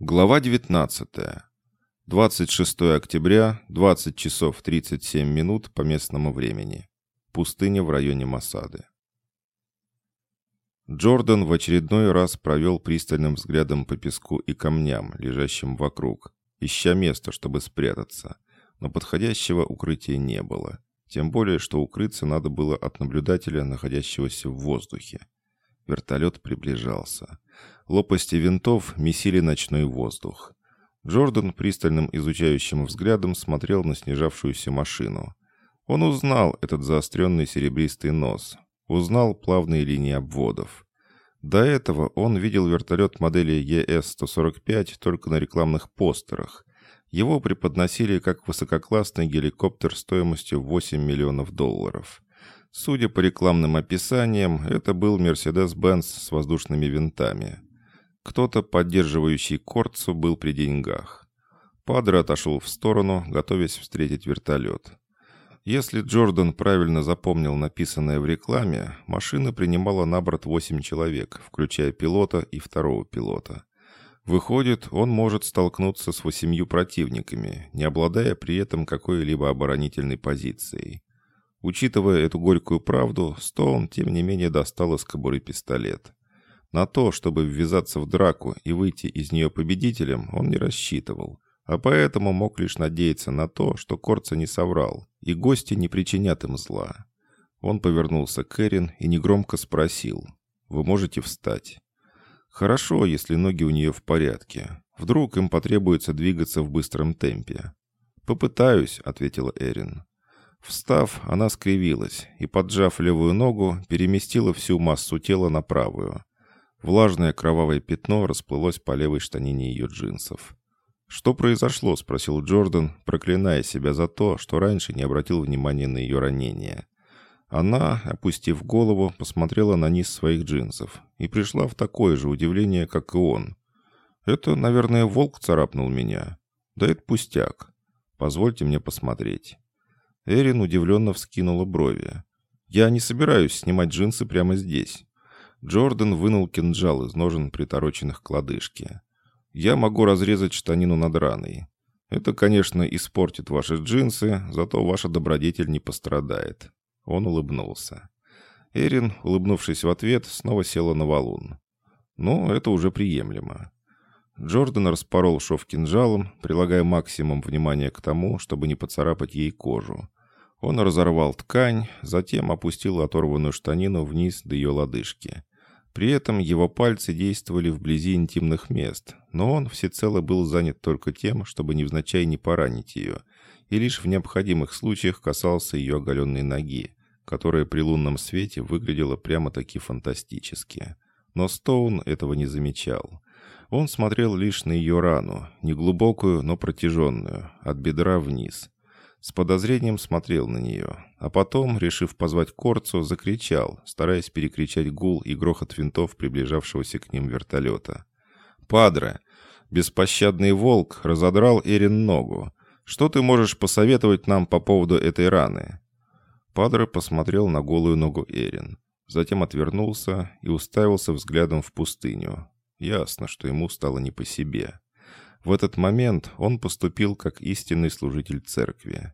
Глава 19. 26 октября, 20 часов 37 минут по местному времени. Пустыня в районе Масады. Джордан в очередной раз провел пристальным взглядом по песку и камням, лежащим вокруг, ища место, чтобы спрятаться. Но подходящего укрытия не было. Тем более, что укрыться надо было от наблюдателя, находящегося в воздухе. Вертолет приближался. Лопасти винтов месили ночной воздух. Джордан пристальным изучающим взглядом смотрел на снижавшуюся машину. Он узнал этот заостренный серебристый нос, узнал плавные линии обводов. До этого он видел вертолет модели ЕС-145 только на рекламных постерах. Его преподносили как высококлассный геликоптер стоимостью 8 миллионов долларов. Судя по рекламным описаниям, это был Mercedes-Benz с воздушными винтами. Кто-то, поддерживающий Корцу, был при деньгах. Падре отошел в сторону, готовясь встретить вертолет. Если Джордан правильно запомнил написанное в рекламе, машина принимала на борт 8 человек, включая пилота и второго пилота. Выходит, он может столкнуться с восемью противниками, не обладая при этом какой-либо оборонительной позицией. Учитывая эту горькую правду, Стоун, тем не менее, достал из кобуры пистолет. На то, чтобы ввязаться в драку и выйти из нее победителем, он не рассчитывал, а поэтому мог лишь надеяться на то, что Корца не соврал, и гости не причинят им зла. Он повернулся к Эрин и негромко спросил, «Вы можете встать?» «Хорошо, если ноги у нее в порядке. Вдруг им потребуется двигаться в быстром темпе». «Попытаюсь», — ответила Эрин. Встав, она скривилась и, поджав левую ногу, переместила всю массу тела на правую. Влажное кровавое пятно расплылось по левой штанине ее джинсов. «Что произошло?» — спросил Джордан, проклиная себя за то, что раньше не обратил внимания на ее ранение. Она, опустив голову, посмотрела на низ своих джинсов и пришла в такое же удивление, как и он. «Это, наверное, волк царапнул меня. Да это пустяк. Позвольте мне посмотреть». Эрин удивленно вскинула брови. «Я не собираюсь снимать джинсы прямо здесь. Джордан вынул кинжал из ножен, притороченных к лодыжке. «Я могу разрезать штанину над раной. Это, конечно, испортит ваши джинсы, зато ваша добродетель не пострадает». Он улыбнулся. Эрин, улыбнувшись в ответ, снова села на валун. «Ну, это уже приемлемо». Джордан распорол шов кинжалом, прилагая максимум внимания к тому, чтобы не поцарапать ей кожу. Он разорвал ткань, затем опустил оторванную штанину вниз до ее лодыжки. При этом его пальцы действовали вблизи интимных мест, но он всецело был занят только тем, чтобы невзначай не поранить ее, и лишь в необходимых случаях касался ее оголенной ноги, которая при лунном свете выглядела прямо-таки фантастически. Но Стоун этого не замечал. Он смотрел лишь на ее рану, неглубокую, но протяженную, от бедра вниз – с подозрением смотрел на нее, а потом, решив позвать Корцу, закричал, стараясь перекричать гул и грохот винтов приближавшегося к ним вертолета. «Падре! Беспощадный волк разодрал Эрин ногу. Что ты можешь посоветовать нам по поводу этой раны?» Падре посмотрел на голую ногу Эрин, затем отвернулся и уставился взглядом в пустыню. Ясно, что ему стало не по себе. В этот момент он поступил как истинный служитель церкви.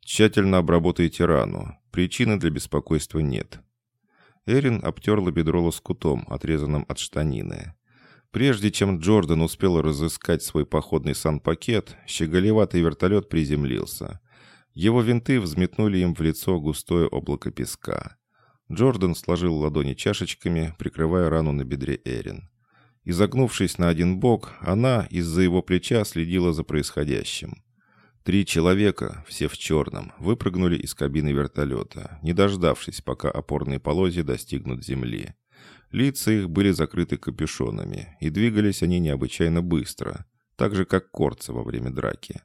«Тщательно обработайте рану. Причины для беспокойства нет». Эрин обтерла бедро лоскутом, отрезанным от штанины. Прежде чем Джордан успел разыскать свой походный санпакет, щеголеватый вертолет приземлился. Его винты взметнули им в лицо густое облако песка. Джордан сложил ладони чашечками, прикрывая рану на бедре Эрин. Изогнувшись на один бок, она из-за его плеча следила за происходящим. Три человека, все в черном, выпрыгнули из кабины вертолета, не дождавшись, пока опорные полозья достигнут земли. Лица их были закрыты капюшонами, и двигались они необычайно быстро, так же, как корца во время драки.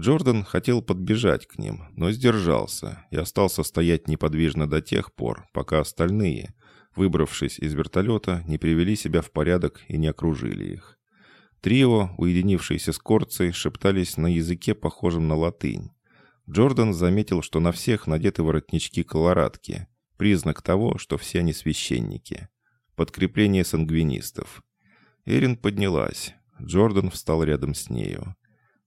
Джордан хотел подбежать к ним, но сдержался и остался стоять неподвижно до тех пор, пока остальные, выбравшись из вертолета, не привели себя в порядок и не окружили их. Трио, уединившиеся с Корцей, шептались на языке, похожем на латынь. Джордан заметил, что на всех надеты воротнички-колорадки, признак того, что все они священники. Подкрепление сангвинистов. Эрин поднялась. Джордан встал рядом с нею.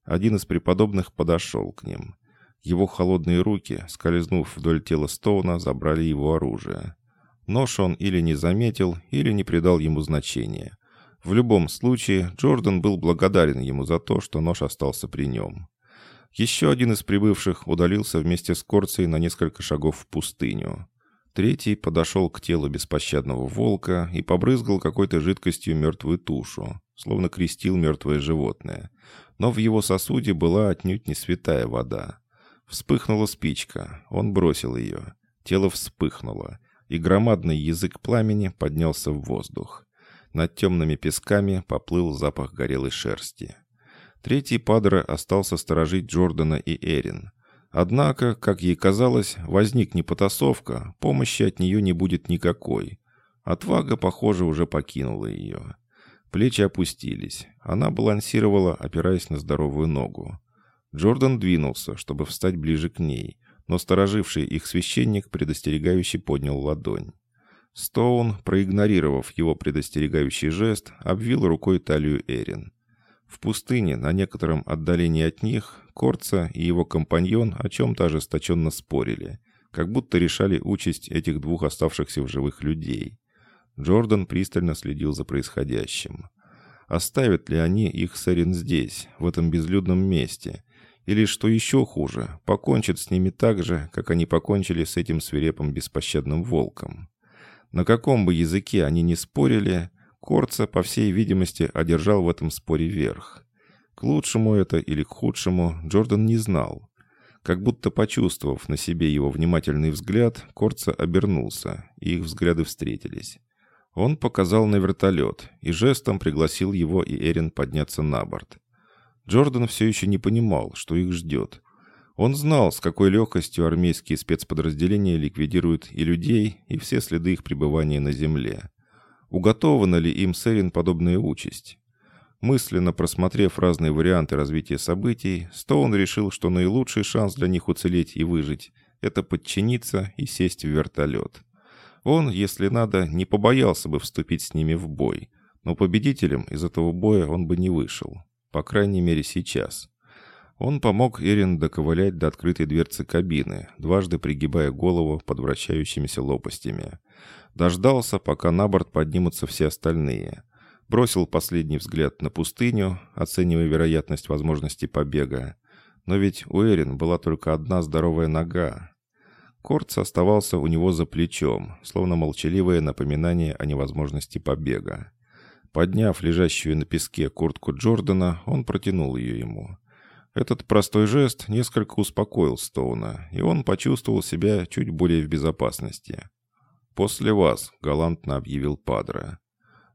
Один из преподобных подошел к ним. Его холодные руки, скользнув вдоль тела Стоуна, забрали его оружие. Нож он или не заметил, или не придал ему значения. В любом случае, Джордан был благодарен ему за то, что нож остался при нем. Еще один из прибывших удалился вместе с Корцией на несколько шагов в пустыню. Третий подошел к телу беспощадного волка и побрызгал какой-то жидкостью мертвую тушу, словно крестил мертвое животное. Но в его сосуде была отнюдь не святая вода. Вспыхнула спичка, он бросил ее. Тело вспыхнуло, и громадный язык пламени поднялся в воздух. Над темными песками поплыл запах горелой шерсти. Третий падре остался сторожить Джордана и Эрин. Однако, как ей казалось, возникне потасовка, помощи от нее не будет никакой. Отвага, похоже, уже покинула ее. Плечи опустились. Она балансировала, опираясь на здоровую ногу. Джордан двинулся, чтобы встать ближе к ней, но стороживший их священник предостерегающе поднял ладонь. Стоун, проигнорировав его предостерегающий жест, обвил рукой талию Эрин. В пустыне, на некотором отдалении от них, Корца и его компаньон о чем-то ожесточенно спорили, как будто решали участь этих двух оставшихся в живых людей. Джордан пристально следил за происходящим. Оставят ли они их с Эрин здесь, в этом безлюдном месте, или, что еще хуже, покончат с ними так же, как они покончили с этим свирепым беспощадным волком? На каком бы языке они ни спорили, Корца, по всей видимости, одержал в этом споре верх. К лучшему это или к худшему Джордан не знал. Как будто почувствовав на себе его внимательный взгляд, Корца обернулся, и их взгляды встретились. Он показал на вертолет и жестом пригласил его и Эрин подняться на борт. Джордан все еще не понимал, что их ждет. Он знал, с какой легкостью армейские спецподразделения ликвидируют и людей, и все следы их пребывания на земле. Уготована ли им Сэрин подобная участь? Мысленно просмотрев разные варианты развития событий, Стоун решил, что наилучший шанс для них уцелеть и выжить – это подчиниться и сесть в вертолет. Он, если надо, не побоялся бы вступить с ними в бой, но победителем из этого боя он бы не вышел. По крайней мере, сейчас. Он помог Эрин доковылять до открытой дверцы кабины, дважды пригибая голову под вращающимися лопастями. Дождался, пока на борт поднимутся все остальные. Бросил последний взгляд на пустыню, оценивая вероятность возможности побега. Но ведь у Эрин была только одна здоровая нога. Корц оставался у него за плечом, словно молчаливое напоминание о невозможности побега. Подняв лежащую на песке куртку Джордана, он протянул ее ему. Этот простой жест несколько успокоил Стоуна, и он почувствовал себя чуть более в безопасности. «После вас», — галантно объявил Падре.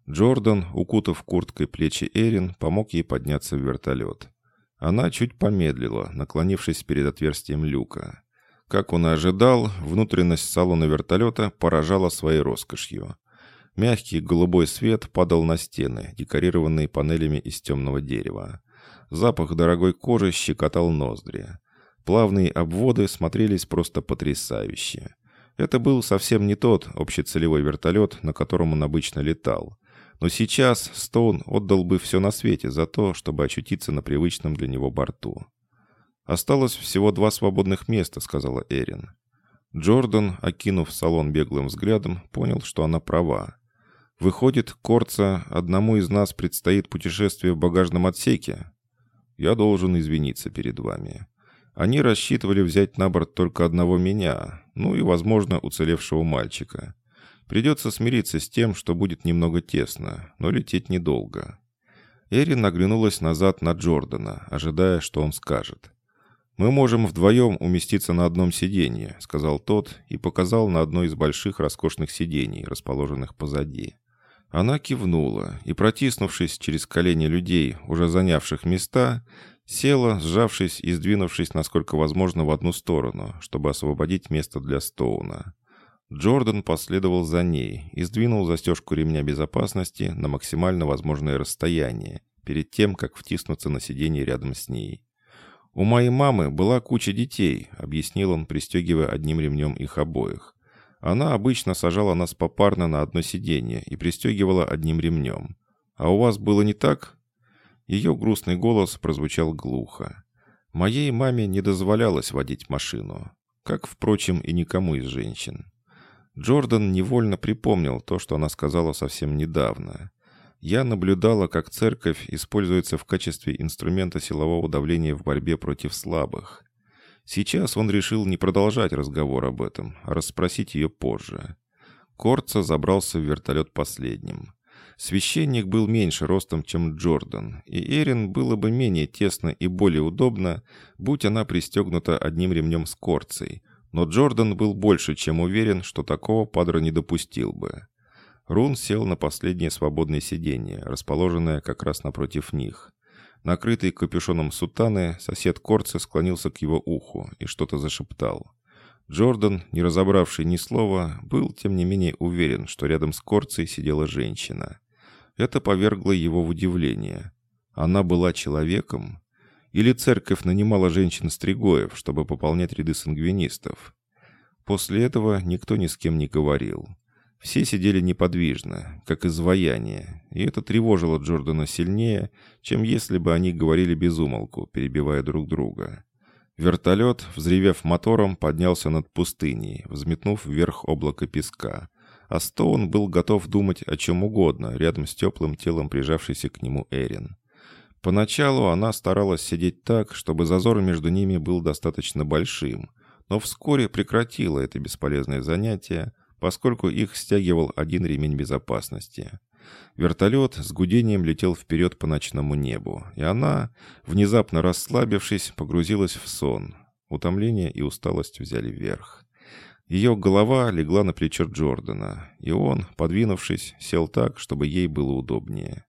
Джордан, укутав курткой плечи Эрин, помог ей подняться в вертолет. Она чуть помедлила, наклонившись перед отверстием люка. Как он и ожидал, внутренность салона вертолета поражала своей роскошью. Мягкий голубой свет падал на стены, декорированные панелями из темного дерева. Запах дорогой кожи щекотал ноздри. Плавные обводы смотрелись просто потрясающе. Это был совсем не тот общецелевой вертолет, на котором он обычно летал. Но сейчас Стоун отдал бы все на свете за то, чтобы очутиться на привычном для него борту. «Осталось всего два свободных места», — сказала Эрин. Джордан, окинув салон беглым взглядом, понял, что она права. Выходит, Корца, одному из нас предстоит путешествие в багажном отсеке? Я должен извиниться перед вами. Они рассчитывали взять на борт только одного меня, ну и, возможно, уцелевшего мальчика. Придется смириться с тем, что будет немного тесно, но лететь недолго. Эрин наглянулась назад на Джордана, ожидая, что он скажет. «Мы можем вдвоем уместиться на одном сиденье», — сказал тот и показал на одно из больших роскошных сидений, расположенных позади. Она кивнула и, протиснувшись через колени людей, уже занявших места, села, сжавшись и сдвинувшись насколько возможно в одну сторону, чтобы освободить место для Стоуна. Джордан последовал за ней и сдвинул застежку ремня безопасности на максимально возможное расстояние, перед тем, как втиснуться на сиденье рядом с ней. «У моей мамы была куча детей», — объяснил он, пристегивая одним ремнем их обоих. Она обычно сажала нас попарно на одно сиденье и пристегивала одним ремнем. А у вас было не так? Ее грустный голос прозвучал глухо. Моей маме не дозволялось водить машину, как, впрочем, и никому из женщин. Джордан невольно припомнил то, что она сказала совсем недавно. Я наблюдала, как церковь используется в качестве инструмента силового давления в борьбе против слабых. Сейчас он решил не продолжать разговор об этом, а расспросить ее позже. Корца забрался в вертолет последним. Священник был меньше ростом, чем Джордан, и Эрин было бы менее тесно и более удобно, будь она пристегнута одним ремнем с корцей, но Джордан был больше, чем уверен, что такого Падро не допустил бы. Рун сел на последнее свободное сиденье, расположенное как раз напротив них. Накрытый капюшоном сутаны, сосед Корца склонился к его уху и что-то зашептал. Джордан, не разобравший ни слова, был, тем не менее, уверен, что рядом с Корцей сидела женщина. Это повергло его в удивление. Она была человеком? Или церковь нанимала женщин-стригоев, чтобы пополнять ряды сангвинистов? После этого никто ни с кем не говорил. Все сидели неподвижно, как изваяние, и это тревожило Джордана сильнее, чем если бы они говорили без умолку, перебивая друг друга. Вертолет, взревев мотором, поднялся над пустыней, взметнув вверх облако песка, а Стоун был готов думать о чем угодно рядом с теплым телом прижавшейся к нему Эрин. Поначалу она старалась сидеть так, чтобы зазор между ними был достаточно большим, но вскоре прекратила это бесполезное занятие, поскольку их стягивал один ремень безопасности. Вертолет с гудением летел вперед по ночному небу, и она, внезапно расслабившись, погрузилась в сон. Утомление и усталость взяли верх. Ее голова легла на плечо Джордана, и он, подвинувшись, сел так, чтобы ей было удобнее.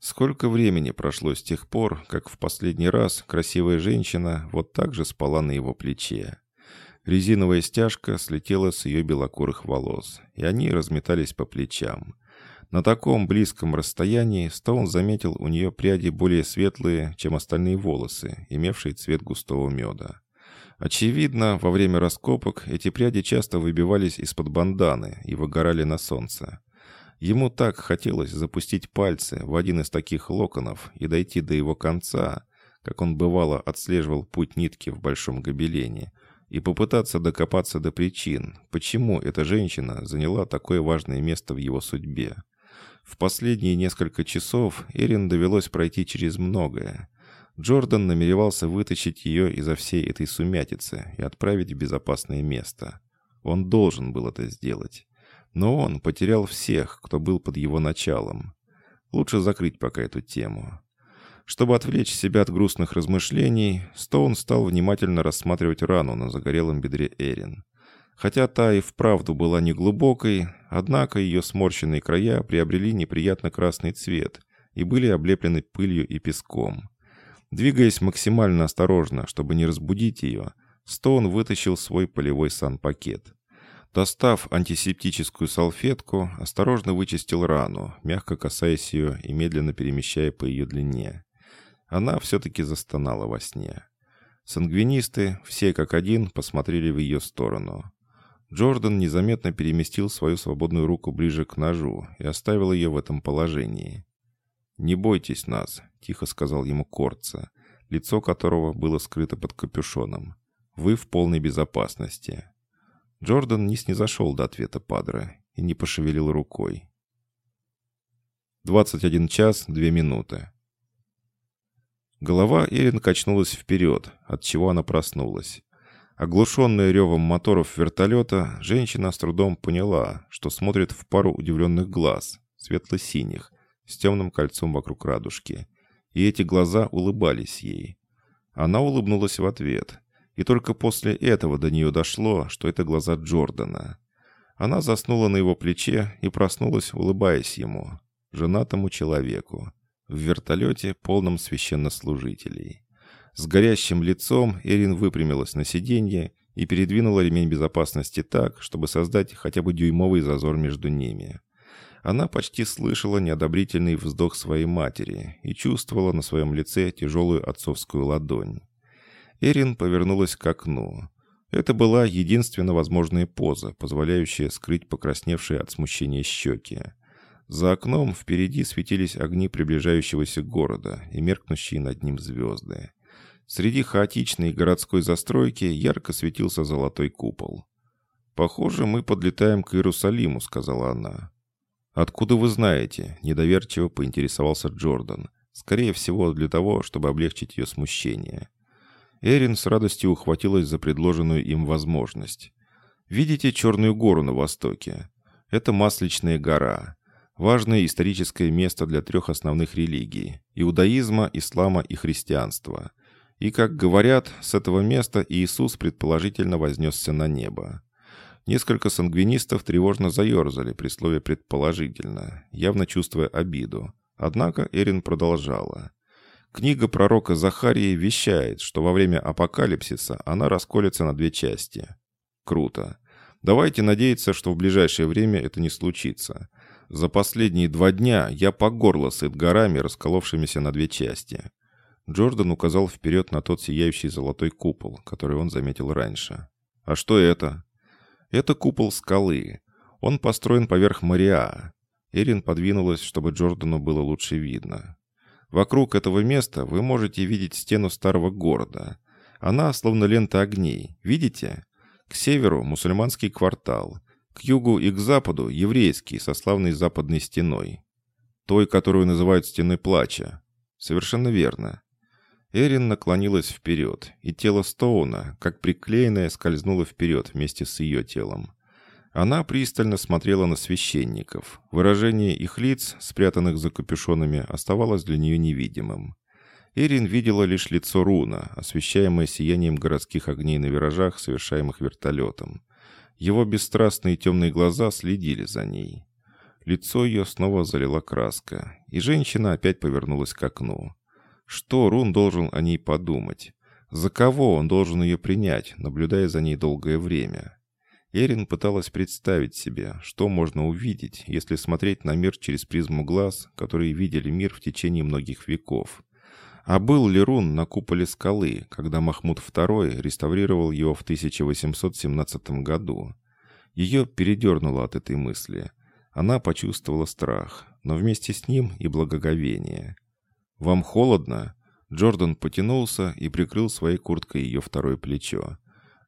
Сколько времени прошло с тех пор, как в последний раз красивая женщина вот так же спала на его плече. Резиновая стяжка слетела с ее белокурых волос, и они разметались по плечам. На таком близком расстоянии Стоун заметил у нее пряди более светлые, чем остальные волосы, имевшие цвет густого меда. Очевидно, во время раскопок эти пряди часто выбивались из-под банданы и выгорали на солнце. Ему так хотелось запустить пальцы в один из таких локонов и дойти до его конца, как он бывало отслеживал путь нитки в большом гобелене, и попытаться докопаться до причин, почему эта женщина заняла такое важное место в его судьбе. В последние несколько часов Эрин довелось пройти через многое. Джордан намеревался вытащить ее изо всей этой сумятицы и отправить в безопасное место. Он должен был это сделать. Но он потерял всех, кто был под его началом. Лучше закрыть пока эту тему. Чтобы отвлечь себя от грустных размышлений, Стоун стал внимательно рассматривать рану на загорелом бедре Эрин. Хотя та и вправду была неглубокой, однако ее сморщенные края приобрели неприятно красный цвет и были облеплены пылью и песком. Двигаясь максимально осторожно, чтобы не разбудить ее, Стоун вытащил свой полевой санпакет. Достав антисептическую салфетку, осторожно вычистил рану, мягко касаясь ее и медленно перемещая по ее длине. Она все-таки застонала во сне. Сангвинисты, все как один, посмотрели в ее сторону. Джордан незаметно переместил свою свободную руку ближе к ножу и оставил ее в этом положении. «Не бойтесь нас», — тихо сказал ему Корца, лицо которого было скрыто под капюшоном. «Вы в полной безопасности». Джордан не снизошел до ответа Падре и не пошевелил рукой. 21 час 2 минуты. Голова Эрин качнулась вперед, от чего она проснулась. Оглушенная ревом моторов вертолета, женщина с трудом поняла, что смотрит в пару удивленных глаз, светло-синих, с темным кольцом вокруг радужки. И эти глаза улыбались ей. Она улыбнулась в ответ. И только после этого до нее дошло, что это глаза Джордана. Она заснула на его плече и проснулась, улыбаясь ему, женатому человеку в вертолете, полном священнослужителей. С горящим лицом Эрин выпрямилась на сиденье и передвинула ремень безопасности так, чтобы создать хотя бы дюймовый зазор между ними. Она почти слышала неодобрительный вздох своей матери и чувствовала на своем лице тяжелую отцовскую ладонь. Эрин повернулась к окну. Это была единственно возможная поза, позволяющая скрыть покрасневшие от смущения щеки. За окном впереди светились огни приближающегося города и меркнущие над ним звезды. Среди хаотичной городской застройки ярко светился золотой купол. «Похоже, мы подлетаем к Иерусалиму», — сказала она. «Откуда вы знаете?» — недоверчиво поинтересовался Джордан. Скорее всего, для того, чтобы облегчить ее смущение. Эрин с радостью ухватилась за предложенную им возможность. «Видите Черную гору на востоке? Это Масличная гора. Важное историческое место для трех основных религий – иудаизма, ислама и христианства. И, как говорят, с этого места Иисус предположительно вознесся на небо. Несколько сангвинистов тревожно заерзали при слове «предположительно», явно чувствуя обиду. Однако Эрин продолжала. Книга пророка Захарии вещает, что во время апокалипсиса она расколется на две части. Круто. Давайте надеяться, что в ближайшее время это не случится. За последние два дня я по горло сыт горами, расколовшимися на две части. Джордан указал вперед на тот сияющий золотой купол, который он заметил раньше. «А что это?» «Это купол скалы. Он построен поверх Мариа. Эрин подвинулась, чтобы Джордану было лучше видно. Вокруг этого места вы можете видеть стену старого города. Она словно лента огней. Видите? К северу мусульманский квартал. К югу и к западу еврейский со славной западной стеной. Той, которую называют стеной плача. Совершенно верно. Эрин наклонилась вперед, и тело Стоуна, как приклеенное, скользнуло вперед вместе с ее телом. Она пристально смотрела на священников. Выражение их лиц, спрятанных за капюшонами, оставалось для нее невидимым. Эрин видела лишь лицо Руна, освещаемое сиянием городских огней на виражах, совершаемых вертолетом. Его бесстрастные темные глаза следили за ней. Лицо ее снова залила краска, и женщина опять повернулась к окну. Что Рун должен о ней подумать? За кого он должен ее принять, наблюдая за ней долгое время? Эрин пыталась представить себе, что можно увидеть, если смотреть на мир через призму глаз, которые видели мир в течение многих веков. А был ли Рун на куполе скалы, когда Махмуд II реставрировал его в 1817 году? Ее передернуло от этой мысли. Она почувствовала страх, но вместе с ним и благоговение. «Вам холодно?» Джордан потянулся и прикрыл своей курткой ее второе плечо.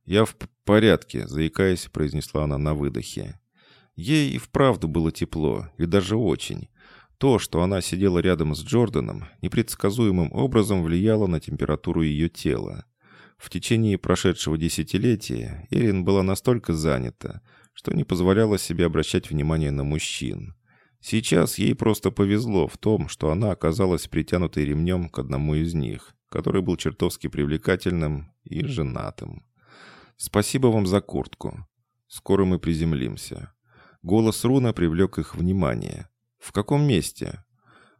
«Я в порядке», — заикаясь, произнесла она на выдохе. Ей и вправду было тепло, и даже очень. То, что она сидела рядом с Джорданом, непредсказуемым образом влияло на температуру ее тела. В течение прошедшего десятилетия Эрин была настолько занята, что не позволяла себе обращать внимание на мужчин. Сейчас ей просто повезло в том, что она оказалась притянутой ремнем к одному из них, который был чертовски привлекательным и женатым. «Спасибо вам за куртку. Скоро мы приземлимся». Голос Руна привлек их внимание. «В каком месте?»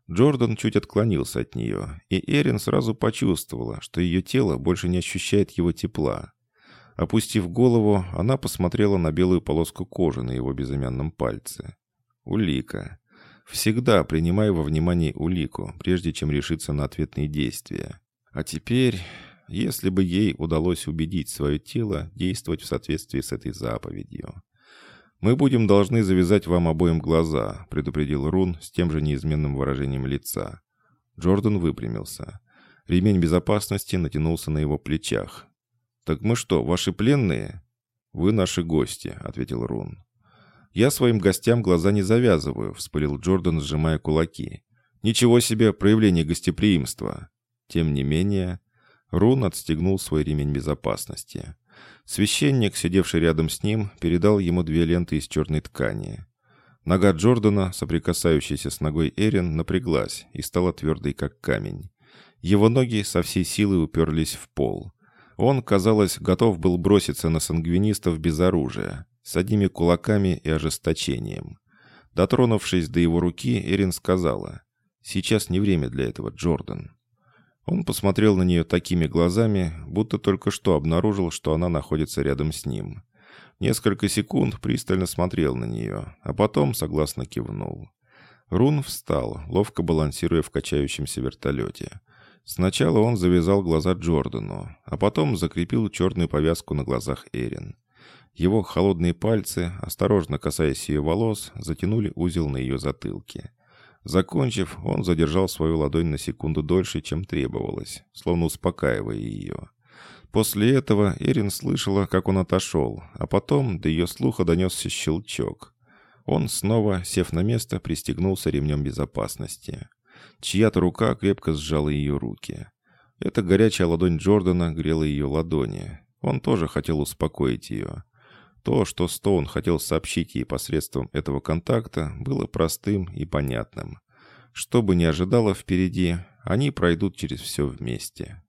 Джордан чуть отклонился от нее, и Эрин сразу почувствовала, что ее тело больше не ощущает его тепла. Опустив голову, она посмотрела на белую полоску кожи на его безымянном пальце. Улика. Всегда принимай во внимание улику, прежде чем решиться на ответные действия. А теперь если бы ей удалось убедить свое тело действовать в соответствии с этой заповедью. «Мы будем должны завязать вам обоим глаза», — предупредил Рун с тем же неизменным выражением лица. Джордан выпрямился. Ремень безопасности натянулся на его плечах. «Так мы что, ваши пленные?» «Вы наши гости», — ответил Рун. «Я своим гостям глаза не завязываю», — вспылил Джордан, сжимая кулаки. «Ничего себе проявление гостеприимства!» Тем не менее, Рун отстегнул свой ремень безопасности. Священник, сидевший рядом с ним, передал ему две ленты из черной ткани. Нога Джордана, соприкасающаяся с ногой Эрин, напряглась и стала твердой, как камень. Его ноги со всей силы уперлись в пол. Он, казалось, готов был броситься на сангвинистов без оружия, с одними кулаками и ожесточением. Дотронувшись до его руки, Эрин сказала, «Сейчас не время для этого, Джордан». Он посмотрел на нее такими глазами, будто только что обнаружил, что она находится рядом с ним. Несколько секунд пристально смотрел на нее, а потом согласно кивнул. Рун встал, ловко балансируя в качающемся вертолете. Сначала он завязал глаза Джордану, а потом закрепил черную повязку на глазах Эрин. Его холодные пальцы, осторожно касаясь ее волос, затянули узел на ее затылке. Закончив, он задержал свою ладонь на секунду дольше, чем требовалось, словно успокаивая ее. После этого Эрин слышала, как он отошел, а потом до ее слуха донесся щелчок. Он снова, сев на место, пристегнулся ремнем безопасности. Чья-то рука крепко сжала ее руки. Эта горячая ладонь Джордана грела ее ладони. Он тоже хотел успокоить ее. То, что Стоун хотел сообщить ей посредством этого контакта, было простым и понятным. Что бы ни ожидало впереди, они пройдут через все вместе.